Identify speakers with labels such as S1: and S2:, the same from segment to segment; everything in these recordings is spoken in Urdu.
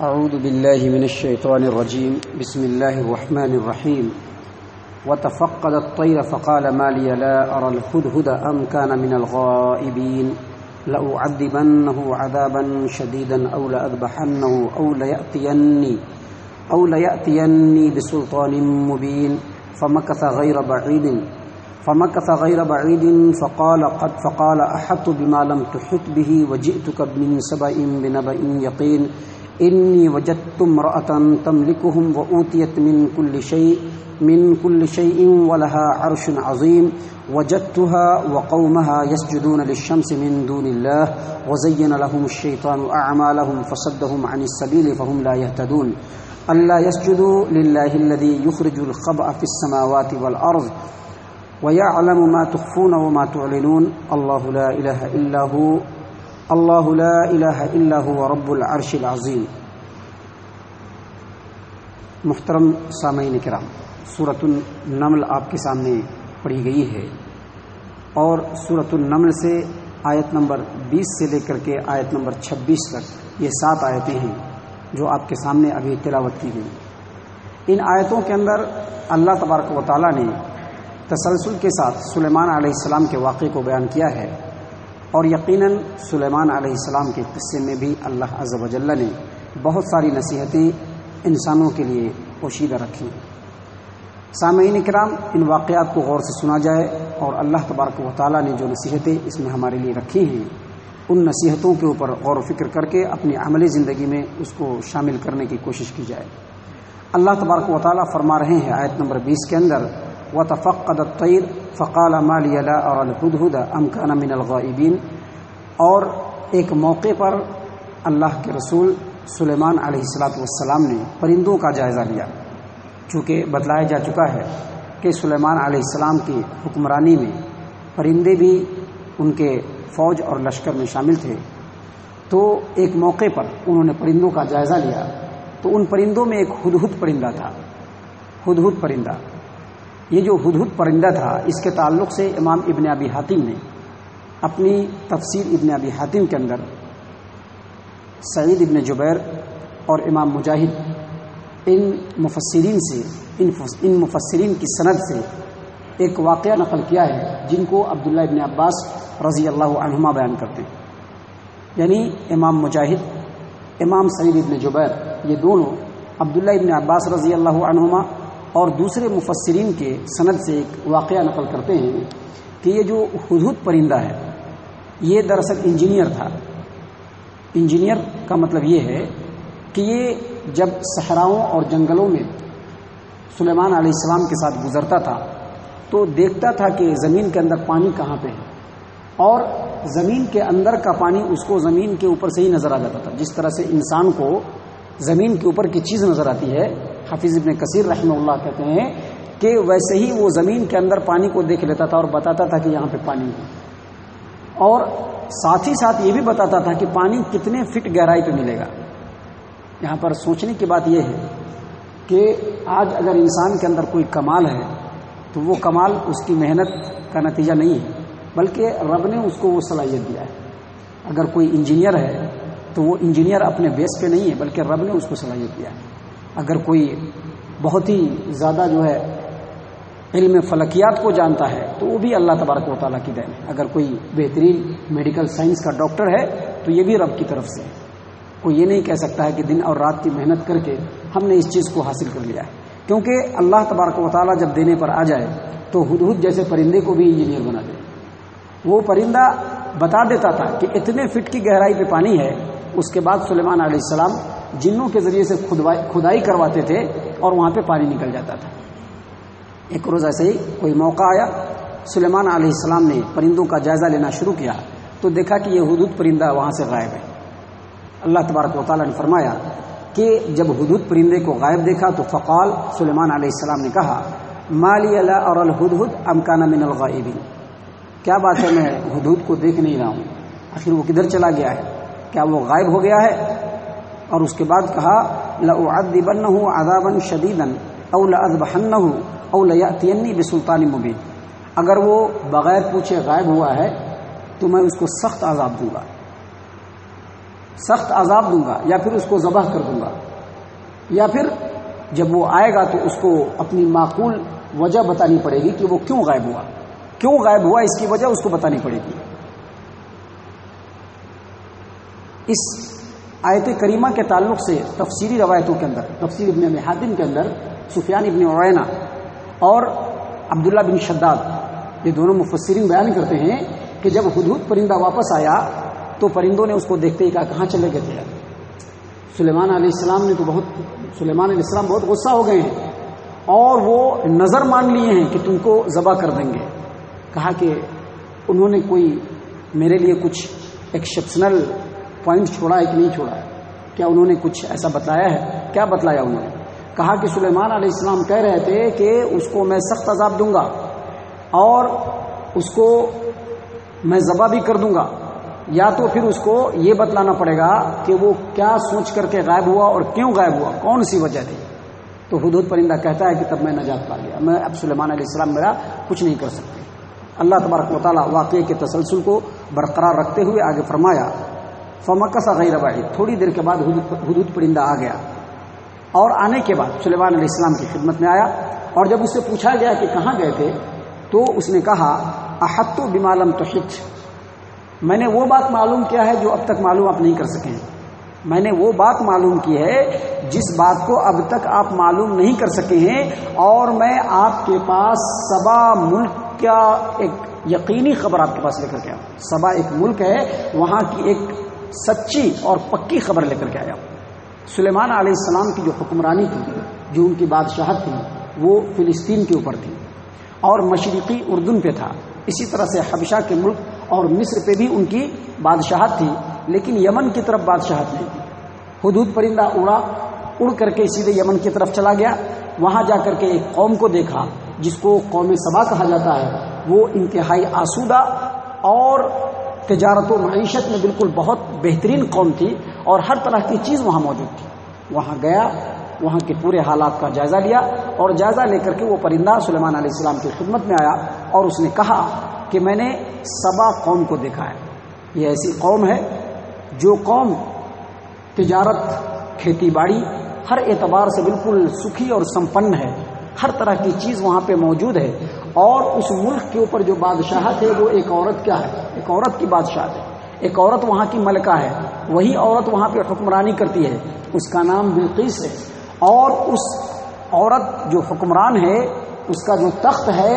S1: أعوذ بالله من الشيطان الرجيم. بسم الله الرحمن الرحيم. وتفقد الطير فقال ما لي لا أرى الهدهد أم كان من الغائبين. لأعذبنه عذابا شديدا أو لأذبحنه أو ليأتيني أو ليأتيني بسلطان مبين. فمكث غير بعيد. فمكث غير بعيد فقال قد فقال أحط بما لم تحط به وجئتك من سبأ بنبأ يقين. انی وجد تم إني وجدت امرأة تملكهم وأوتيت من كل شيء، من كل شيء ولها عرش عظيم، وجدتها وقومها يسجدون للشمس من دون الله، وزين لهم الشيطان أعمالهم فصدهم عن السبيل فهم لا يهتدون. ألا يسجدوا لله الذي يخرج الخبأ في السماوات والأرض، ويعلم ما تخفون وما تعلنون. الله لا إله إلا هو. اللہ لا الہ الا هو رب العرش العظیم۔ محترم سامعین کرام صورت النمل آپ کے سامنے پڑھی گئی ہے اور صورت النمل سے آیت نمبر بیس سے لے کر کے آیت نمبر چھبیس تک یہ سات آیتیں ہیں جو آپ کے سامنے ابھی تلاوت کی گئی۔ ان آیتوں کے اندر اللہ تبارک و تعالیٰ نے تسلسل کے ساتھ سلیمان علیہ السلام کے واقعے کو بیان کیا ہے۔ اور یقیناً سلیمان علیہ السلام کے قصے میں بھی اللہ عز و جل نے بہت ساری نصیحتیں انسانوں کے لیے پوشیدہ رکھی۔ سامعین کرام، ان واقعات کو غور سے سنا جائے اور اللہ تبارک و تعالیٰ نے جو نصیحتیں اس میں ہمارے لیے رکھی ہیں، ان نصیحتوں کے اوپر غور و فکر کر کے اپنی عملی زندگی میں اس کو شامل کرنے کی کوشش کی جائے۔ اللہ تبارک و تعالیٰ فرما رہے ہیں آیت نمبر بیس کے اندر و تفقد الطیر فقال مالی اور الحدہد امکان من الغائبین اور ایک موقع پر اللہ کے رسول سلیمان علیہ السلاۃ والسلام نے پرندوں کا جائزہ لیا۔ چونکہ بتلایا جا چکا ہے کہ سلیمان علیہ السلام کی حکمرانی میں پرندے بھی ان کے فوج اور لشکر میں شامل تھے۔ تو ایک موقع پر انہوں نے پرندوں کا جائزہ لیا۔ تو ان پرندوں میں ایک ہدہد پرندہ تھا۔ ہدہد پرندہ۔ یہ جو ہدہد پرندہ تھا، اس کے تعلق سے امام ابن ابی حاتم نے اپنی تفسیر ابن ابی حاتم کے اندر سعید ابن جبیر اور امام مجاہد ان مفسرین سے، ان مفسرین کی سند سے ایک واقعہ نقل کیا ہے، جن کو عبداللہ ابن عباس رضی اللہ عنہما بیان کرتے ہیں۔ یعنی امام مجاہد، امام سعید ابن جبیر، یہ دونوں عبداللہ ابن عباس رضی اللہ عنہما اور دوسرے مفسرین کے سند سے ایک واقعہ نقل کرتے ہیں کہ یہ جو حدود پرندہ ہے، یہ دراصل انجینئر تھا۔ انجینئر کا مطلب یہ ہے کہ یہ جب صحراؤں اور جنگلوں میں سلیمان علیہ السلام کے ساتھ گزرتا تھا، تو دیکھتا تھا کہ زمین کے اندر پانی کہاں پہ ہے۔ اور زمین کے اندر کا پانی اس کو زمین کے اوپر سے ہی نظر آ جاتا تھا۔ جس طرح سے انسان کو زمین کے اوپر کی چیز نظر آتی ہے حفیظ ابن کثیر رحمہ اللہ کہتے ہیں کہ ویسے ہی وہ زمین کے اندر پانی کو دیکھ لیتا تھا اور بتاتا تھا کہ یہاں پہ پانی ہے۔ اور ساتھ ہی ساتھ یہ بھی بتاتا تھا کہ پانی کتنے فٹ گہرائی پہ ملے گا۔ یہاں پر سوچنے کی بات یہ ہے کہ آج اگر انسان کے اندر کوئی کمال ہے تو وہ کمال اس کی محنت کا نتیجہ نہیں ہے، بلکہ رب نے اس کو وہ صلاحیت دیا ہے۔ اگر کوئی انجینئر ہے تو وہ انجینئر اپنے بیس پہ نہیں ہے، بلکہ رب نے اس کو صلاحیت دیا ہے۔ اگر کوئی بہت ہی زیادہ جو ہے علم فلکیات کو جانتا ہے، تو وہ بھی اللہ تبارک و تعالیٰ کی دین ہے۔ اگر کوئی بہترین میڈیکل سائنس کا ڈاکٹر ہے، تو یہ بھی رب کی طرف سے۔ کوئی یہ نہیں کہہ سکتا ہے کہ دن اور رات کی محنت کر کے ہم نے اس چیز کو حاصل کر لیا ہے۔ کیونکہ اللہ تبارک و تعالیٰ جب دینے پر آ جائے، تو ہد جیسے پرندے کو بھی انجینئر بنا دے۔ وہ پرندہ بتا دیتا تھا کہ اتنے فٹ کی گہرائی پہ پانی ہے، اس کے بعد سلیمان علیہ السلام جنوں کے ذریعے سے کھدائی کرواتے تھے اور وہاں پہ پانی نکل جاتا تھا۔ ایک روز ایسے ہی کوئی موقع آیا، سلیمان علیہ السلام نے پرندوں کا جائزہ لینا شروع کیا تو دیکھا کہ یہ حدود پرندہ وہاں سے غائب ہے۔ اللہ تبارک و تعالیٰ نے فرمایا کہ جب حدود پرندے کو غائب دیکھا تو فقال، سلیمان علیہ السلام نے کہا مالی اللہ اور الحدود امکانہ من الغائبین؟ کیا بات ہے، میں حدود کو دیکھ نہیں رہا ہوں۔ آخر وہ کدھر چلا گیا ہے؟ کیا وہ غائب ہو گیا ہے؟ اور اس کے بعد کہا لدبن ادابن شدید او لذبحن او لینی بسلطان مبین اگر وہ بغیر پوچھے غائب ہوا ہے، تو میں اس کو سخت عذاب دوں گا۔ سخت عذاب دوں گا، یا پھر اس کو ذبح کر دوں گا۔ یا پھر جب وہ آئے گا تو اس کو اپنی معقول وجہ بتانی پڑے گی کہ وہ کیوں غائب ہوا۔ کیوں غائب ہوا؟ اس کی وجہ اس کو بتانی پڑے گی۔ اس آیت کریمہ کے تعلق سے تفسیری روایتوں کے اندر، تفسیر ابن حاتم کے اندر، سفیان ابن عوینا اور عبداللہ بن شداد، یہ دونوں مفسرین بیان کرتے ہیں کہ جب حدود پرندہ واپس آیا تو پرندوں نے اس کو دیکھتے ہی کہا، کہاں چلے گئے تھے سلیمان علیہ السلام نے تو بہت، سلیمان علیہ السلام بہت غصہ ہو گئے ہیں اور وہ نظر مان لیے ہیں کہ تم کو ذبح کر دیں گے۔ کہا کہ انہوں نے کوئی میرے لیے کچھ ایکسپشنل پوائنٹ چھوڑا ہے کہ نہیں چھوڑا ہے۔ کیا انہوں نے کچھ ایسا بتلایا ہے؟ کیا بتلایا انہوں نے؟ کہا کہ سلیمان علیہ السلام کہہ رہے تھے کہ اس کو میں سخت عذاب دوں گا اور اس کو میں ذبح بھی کر دوں گا۔ یا تو پھر اس کو یہ بتلانا پڑے گا کہ وہ کیا سوچ کر کے غائب ہوا اور کیوں غائب ہوا؟ کون سی وجہ تھی؟ تو حدود پرندہ کہتا ہے کہ تب میں نجات پا لیا۔ میں اب سلیمان علیہ السلام میرا کچھ نہیں کر سکتے اللہ تبارک و تعالیٰ واقعے کے تسلسل کو برقرار رکھتے ہوئے آگے فرمایا فمکس غیر واحد. تھوڑی دیر کے بعد حدود پرندہ آ گیا. اور آنے کے بعد سلیمان علیہ السلام کی خدمت میں آیا اور جب اس سے پوچھا گیا کہ کہاں گئے تھے، تو اس نے کہا احت و بمالم تو میں نے وہ بات معلوم کیا ہے جو اب تک معلوم آپ نہیں کر سکیں میں نے وہ بات معلوم کی ہے جس بات کو اب تک آپ معلوم نہیں کر سکے ہیں اور میں آپ کے پاس سبا ملک کا ایک یقینی خبر آپ کے پاس لے کر کے آؤں سبا ایک ملک ہے، وہاں کی ایک سچی اور پکی خبر لے کر کے آیا۔ سلیمان علیہ السلام کی جو حکمرانی تھی، جو ان کی بادشاہت تھی، وہ فلسطین کے اوپر تھی۔ اور مشرقی اردن پہ تھا۔ اسی طرح سے حبشہ کے ملک اور مصر پہ بھی ان کی بادشاہت تھی، لیکن یمن کی طرف بادشاہت نہیں تھی۔ حدود پرندہ اڑا اڑ کر کے سیدھے یمن کی طرف چلا گیا۔ وہاں جا کر کے ایک قوم کو دیکھا، جس کو قوم سبا کہا جاتا ہے۔ وہ انتہائی آسودہ اور تجارت و معیشت میں بالکل بہت بہترین قوم تھی اور ہر طرح کی چیز وہاں موجود تھی۔ وہاں گیا، وہاں کے پورے حالات کا جائزہ لیا اور جائزہ لے کر کے وہ پرندہ سلیمان علیہ السلام کی خدمت میں آیا اور اس نے کہا کہ میں نے سبا قوم کو دیکھا ہے۔ یہ ایسی قوم ہے جو قوم، تجارت، کھیتی باڑی ہر اعتبار سے بالکل سکھی اور سمپن ہے۔ ہر طرح کی چیز وہاں پہ موجود ہے اور اس ملک کے اوپر جو بادشاہت ہے وہ ایک عورت کیا ہے؟ ایک عورت کی بادشاہت ہے۔ ایک عورت وہاں کی ملکہ ہے۔ وہی عورت وہاں پہ حکمرانی کرتی ہے۔ اس کا نام بلقیس ہے۔ اور اس عورت جو حکمران ہے، اس کا جو تخت ہے،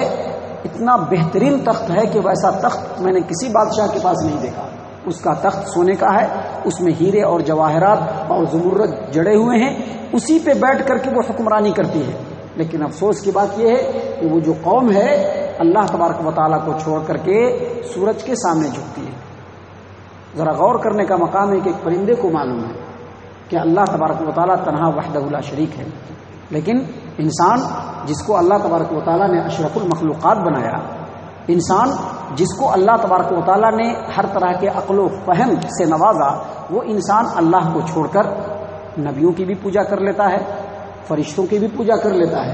S1: اتنا بہترین تخت ہے کہ ویسا تخت میں نے کسی بادشاہ کے پاس نہیں دیکھا۔ اس کا تخت سونے کا ہے۔ اس میں ہیرے اور جواہرات اور زمرت جڑے ہوئے ہیں۔ اسی پہ بیٹھ کر کے وہ حکمرانی کرتی ہے۔ لیکن افسوس کی بات یہ ہے کہ وہ جو قوم ہے، اللہ تبارک و تعالیٰ کو چھوڑ کر کے سورج کے سامنے جھکتی ہے۔ ذرا غور کرنے کا مقام ہے کہ ایک پرندے کو معلوم ہے کہ اللہ تبارک و تعالیٰ تنہا وحدہ اللہ شریک ہے۔ لیکن انسان جس کو اللہ تبارک و تعالیٰ نے اشرف المخلوقات بنایا، انسان جس کو اللہ تبارک و تعالیٰ نے ہر طرح کے عقل و فہم سے نوازا، وہ انسان اللہ کو چھوڑ کر نبیوں کی بھی پوجا کر لیتا ہے۔ فرشتوں کی بھی پوجا کر لیتا ہے،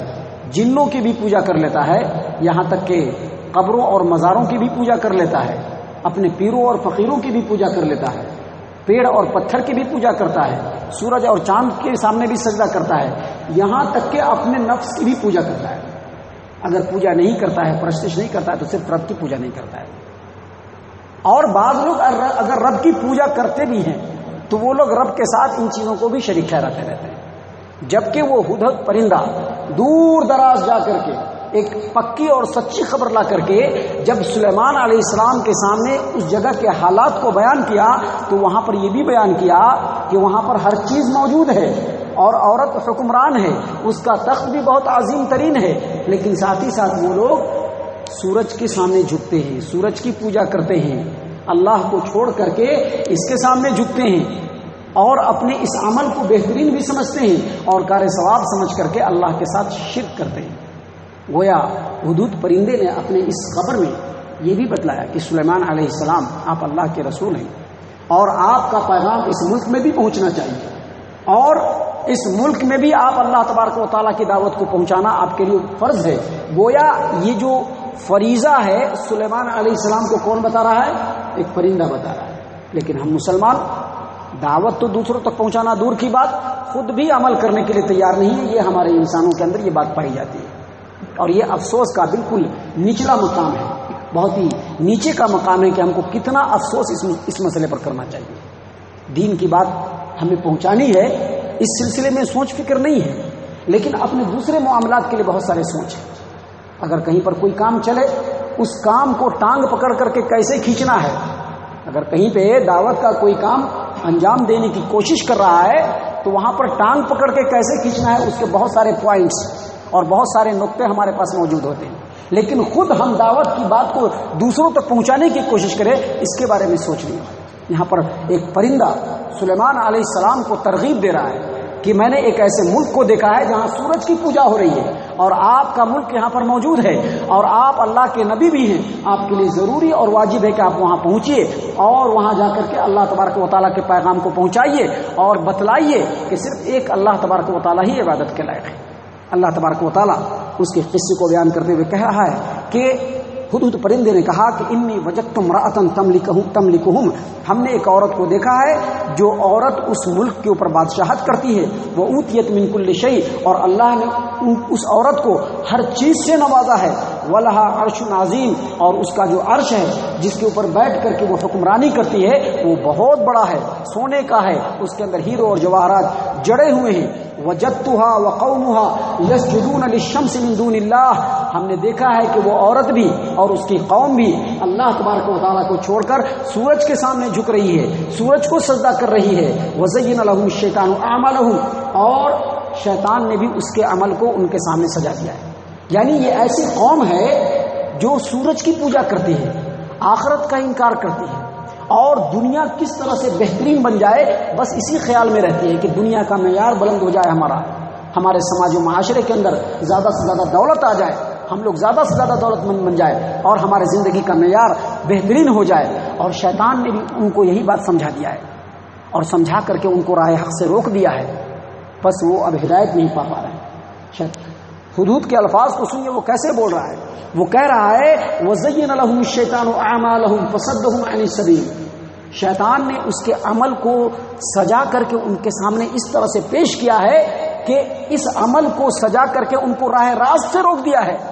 S1: جنوں کی بھی پوجا کر لیتا ہے، یہاں تک کہ قبروں اور مزاروں کی بھی پوجا کر لیتا ہے، اپنے پیروں اور فقیروں کی بھی پوجا کر لیتا ہے، پیڑ اور پتھر کی بھی پوجا کرتا ہے، سورج اور چاند کے سامنے بھی سجدہ کرتا ہے، یہاں تک کہ اپنے نفس کی بھی پوجا کرتا ہے۔ اگر پوجا نہیں کرتا ہے، پرستش نہیں کرتا ہے، تو صرف رب کی پوجا نہیں کرتا ہے۔ اور بعض لوگ اگر رب کی پوجا کرتے بھی ہیں، تو وہ لوگ رب کے ساتھ ان چیزوں کو بھی شریک ٹھہراتے رہتے ہیں۔ جبکہ وہ ہدھت پرندہ دور دراز جا کر کے، ایک پکی اور سچی خبر لا کر کے جب سلیمان علیہ السلام کے سامنے اس جگہ کے حالات کو بیان کیا، تو وہاں پر یہ بھی بیان کیا کہ وہاں پر ہر چیز موجود ہے اور عورت حکمران ہے، اس کا تخت بھی بہت عظیم ترین ہے، لیکن ساتھ ہی ساتھ وہ لوگ سورج کے سامنے جھکتے ہیں، سورج کی پوجا کرتے ہیں، اللہ کو چھوڑ کر کے اس کے سامنے جھکتے ہیں۔ اور اپنے اس عمل کو بہترین بھی سمجھتے ہیں اور کار ثواب سمجھ کر کے اللہ کے ساتھ شرک کرتے ہیں۔ گویا حدود پرندے نے اپنے اس خبر میں یہ بھی بتلایا کہ سلیمان علیہ السلام آپ اللہ کے رسول ہیں اور آپ کا پیغام اس ملک میں بھی پہنچنا چاہیے اور اس ملک میں بھی آپ اللہ تبارک و تعالیٰ کی دعوت کو پہنچانا آپ کے لیے فرض ہے۔ گویا یہ جو فریضہ ہے سلیمان علیہ السلام کو کون بتا رہا ہے؟ ایک پرندہ بتا رہا ہے۔ لیکن ہم مسلمان دعوت تو دوسروں تک پہنچانا دور کی بات، خود بھی عمل کرنے کے لیے تیار نہیں ہے، یہ ہمارے انسانوں کے اندر یہ بات پائی جاتی ہے۔ اور یہ افسوس کا بالکل نچلا مقام ہے۔ بہت ہی نیچے کا مقام ہے کہ ہم کو کتنا افسوس اس اس مسئلے پر کرنا چاہیے۔ دین کی بات ہمیں پہنچانی ہے، اس سلسلے میں سوچ فکر نہیں ہے، لیکن اپنے دوسرے معاملات کے لیے بہت سارے سوچ ہیں۔ اگر کہیں پر کوئی کام چلے، اس کام کو ٹانگ پکڑ کر کے کیسے کھینچنا ہے؟ اگر کہیں پہ دعوت کا کوئی کام انجام دینے کی کوشش کر رہا ہے، تو وہاں پر ٹانگ پکڑ کے کیسے کھینچنا ہے، اس کے بہت سارے پوائنٹس اور بہت سارے نقطے ہمارے پاس موجود ہوتے ہیں۔ لیکن خود ہم دعوت کی بات کو دوسروں تک پہنچانے کی کوشش کریں، اس کے بارے میں سوچ لیا یہاں پر ایک پرندہ سلیمان علیہ السلام کو ترغیب دے رہا ہے۔ کہ میں نے ایک ایسے ملک کو دیکھا ہے جہاں سورج کی پوجا ہو رہی ہے اور آپ کا ملک یہاں پر موجود ہے اور آپ اللہ کے نبی بھی ہیں۔ آپ کے لیے ضروری اور واجب ہے کہ آپ وہاں پہنچیے اور وہاں جا کر کے اللہ تبارک و تعالیٰ کے پیغام کو پہنچائیے اور بتلائیے کہ صرف ایک اللہ تبارک و تعالیٰ ہی عبادت کے لائق ہے۔ اللہ تبارک و تعالیٰ اس کے قصے کو بیان کرتے ہوئے کہہ رہا ہے کہ خود پرندے نے کہا کہ انی وجت تم راتن تم ہم نے ایک عورت کو دیکھا ہے جو عورت اس ملک کے اوپر بادشاہت کرتی ہے۔ وہ اوتیت من کل شعی اور اللہ نے اس عورت کو ہر چیز سے نوازا ہے۔ ولہا عرش نازیم اور اس کا جو عرش ہے، جس کے اوپر بیٹھ کر کے وہ حکمرانی کرتی ہے، وہ بہت بڑا ہے، سونے کا ہے۔ اس کے اندر ہیرو اور جواہرات جڑے ہوئے ہیں۔ وجتها وقومها يسجدون للشمس من دون اللہ ہم نے دیکھا ہے کہ وہ عورت بھی اور اس کی قوم بھی اللہ تبارک و تعالیٰ کو چھوڑ کر سورج کے سامنے جھک رہی ہے، سورج کو سجدہ کر رہی ہے۔ وزین لهم الشیطان اعمالهم اور شیطان نے بھی اس کے عمل کو ان کے سامنے سجا دیا ہے۔ یعنی یہ ایسی قوم ہے جو سورج کی پوجا کرتی ہے، آخرت کا انکار کرتی ہے۔ اور دنیا کس طرح سے بہترین بن جائے، بس اسی خیال میں رہتی ہے کہ دنیا کا معیار بلند ہو جائے ہمارا، ہمارے سماج و معاشرے کے اندر زیادہ سے زیادہ دولت آ جائے۔ ہم لوگ زیادہ سے زیادہ دولت مند بن جائے اور ہمارے زندگی کا معیار بہترین ہو جائے اور شیطان نے بھی ان کو یہی بات سمجھا دیا ہے اور سمجھا کر کے ان کو رائے حق سے روک دیا ہے۔ بس وہ اب ہدایت نہیں پا پا رہے ہیں حدود کے الفاظ کو سنیے، وہ کیسے بول رہا ہے؟ وہ کہہ رہا ہے وہ زین الحم شیطان و پسند شیطان نے اس کے عمل کو سجا کر کے ان کے سامنے اس طرح سے پیش کیا ہے کہ اس عمل کو سجا کر کے ان کو راہ راست سے روک دیا ہے۔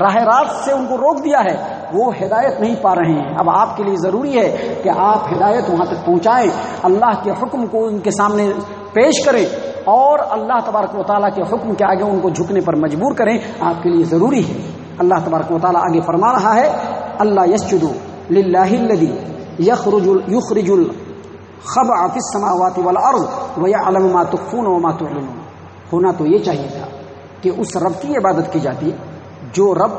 S1: راہ راست سے ان کو روک دیا ہے، وہ ہدایت نہیں پا رہے ہیں۔ اب آپ کے لیے ضروری ہے کہ آپ ہدایت وہاں تک پہنچائیں، اللہ کے حکم کو ان کے سامنے پیش کریں اور اللہ تبارک و تعالیٰ کے حکم کے آگے ان کو جھکنے پر مجبور کریں۔ آپ کے لیے ضروری ہے۔ اللہ تبارک و تعالیٰ آگے فرما رہا ہے، اللہ یسجدو للہ الذی یخرج یخرج الخبع فی السماوات والارض ویعلم ما تخفون وما تعلنون۔ ہونا تو یہ چاہیے تھا کہ اس رب کی عبادت کی جاتی ہے۔ جو رب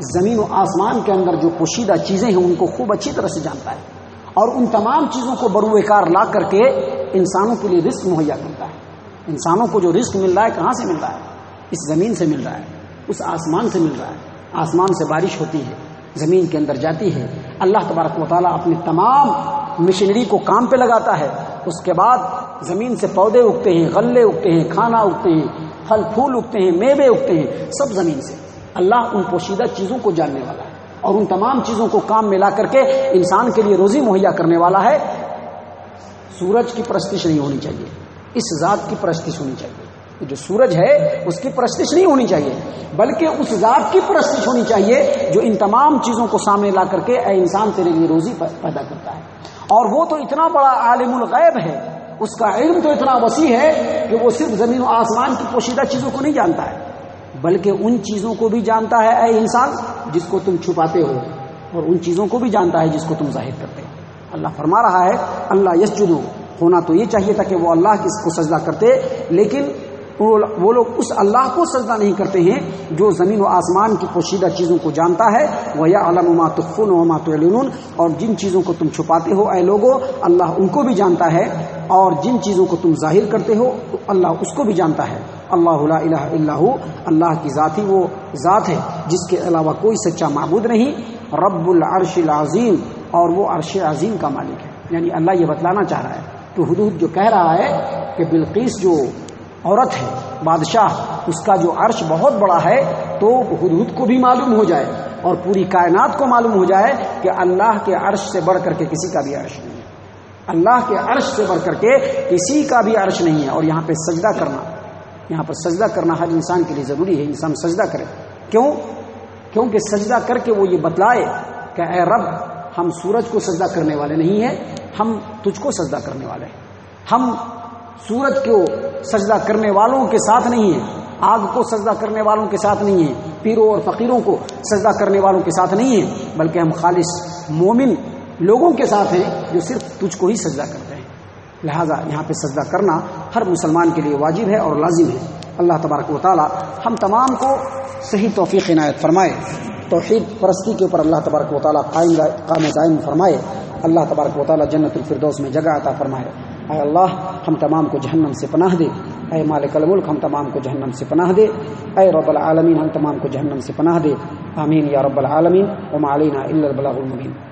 S1: زمین و آسمان کے اندر جو پوشیدہ چیزیں ہیں، ان کو خوب اچھی طرح سے جانتا ہے۔ اور ان تمام چیزوں کو بروئے کار لا کر کے انسانوں کے لیے رزق مہیا کرتا ہے۔ انسانوں کو جو رزق مل رہا ہے، کہاں سے مل رہا ہے؟ اس زمین سے مل رہا ہے، اس آسمان سے مل رہا ہے۔ آسمان سے بارش ہوتی ہے، زمین کے اندر جاتی ہے۔ اللہ تبارک و تعالیٰ اپنے تمام مشینری کو کام پہ لگاتا ہے۔ اس کے بعد زمین سے پودے اگتے ہیں، غلے اگتے ہیں، کھانا اگتے ہیں، پھل پھول اگتے ہیں، میوے اگتے ہیں، سب زمین سے۔ اللہ ان پوشیدہ چیزوں کو جاننے والا ہے اور ان تمام چیزوں کو کام میں لا کر کے انسان کے لیے روزی مہیا کرنے والا ہے۔ سورج کی پرستش نہیں ہونی چاہیے۔ اس ذات کی پرستش ہونی چاہیے۔ جو سورج ہے، اس کی پرستش نہیں ہونی چاہیے۔ بلکہ اس ذات کی پرستش ہونی چاہیے جو ان تمام چیزوں کو سامنے لا کر کے اے انسان تیرے لیے روزی پیدا کرتا ہے۔ اور وہ تو اتنا بڑا عالم الغیب ہے۔ اس کا علم تو اتنا وسیع ہے کہ وہ صرف زمین و آسمان کی پوشیدہ چیزوں کو نہیں جانتا ہے۔ بلکہ ان چیزوں کو بھی جانتا ہے اے انسان جس کو تم چھپاتے ہو اور ان چیزوں کو بھی جانتا ہے جس کو تم ظاہر کرتے ہو۔ اللہ فرما رہا ہے، اللہ یس ہونا تو یہ چاہیے تھا کہ وہ اللہ کس کو سجدہ کرتے، لیکن وہ لوگ اس اللہ کو سجدہ نہیں کرتے ہیں جو زمین و آسمان کی پوشیدہ چیزوں کو جانتا ہے۔ وہ یا علم تخن و ماتون اور جن چیزوں کو تم چھپاتے ہو اے لوگوں اللہ ان کو بھی جانتا ہے، اور جن چیزوں کو تم ظاہر کرتے ہو، اللہ اس کو بھی جانتا ہے۔ اللہ لا الہ اللہ اللہ کی ذات ہی وہ ذات ہے، جس کے علاوہ کوئی سچا معبود نہیں۔ رب العرش العظیم، اور وہ عرش عظیم کا مالک ہے۔ یعنی اللہ یہ بتلانا چاہ رہا ہے، تو حدود جو کہہ رہا ہے کہ بلقیس جو عورت ہے، بادشاہ، اس کا جو عرش بہت بڑا ہے، تو حدود کو بھی معلوم ہو جائے، اور پوری کائنات کو معلوم ہو جائے کہ اللہ کے عرش سے بڑھ کر کے کسی کا بھی عرش نہیں ہے۔ اللہ کے عرش سے بڑھ کر کے کسی کا بھی عرش نہیں ہے، اور یہاں پہ سجدہ کرنا۔ یہاں پر سجدہ کرنا ہر انسان کے لیے ضروری ہے، انسان سجدہ کرے۔ کیوں؟ کیونکہ سجدہ کر کے وہ یہ بتلائے کہ اے رب، ہم سورج کو سجدہ کرنے والے نہیں ہیں، ہم تجھ کو سجدہ کرنے والے ہیں۔ ہم سورج کو سجدہ کرنے والوں کے ساتھ نہیں ہیں، آگ کو سجدہ کرنے والوں کے ساتھ نہیں ہیں، پیروں اور فقیروں کو سجدہ کرنے والوں کے ساتھ نہیں ہیں، بلکہ ہم خالص مومن لوگوں کے ساتھ ہیں جو صرف تجھ کو ہی سجدہ کرتے ہیں۔ لہٰذا یہاں پہ سجدہ کرنا ہر مسلمان کے لیے واجب ہے اور لازم ہے۔ اللہ تبارک و تعالی ہم تمام کو صحیح توفیق عنایت فرمائے۔ توحید پرستی کے اوپر اللہ تبارک و تعالیٰ قائم قائم قائم فرمائے۔ اللہ تبارک و تعالیٰ جنت الفردوس میں جگہ عطا فرمائے۔ اے اللہ، ہم تمام کو جہنم سے پناہ دے۔ اے مالک الملک، ہم تمام کو جہنم سے پناہ دے۔ اے رب العالمین، ہم تمام کو جہنم سے پناہ دے۔ آمین یا رب العالمین۔ وما علینا الا البلاغ المبین۔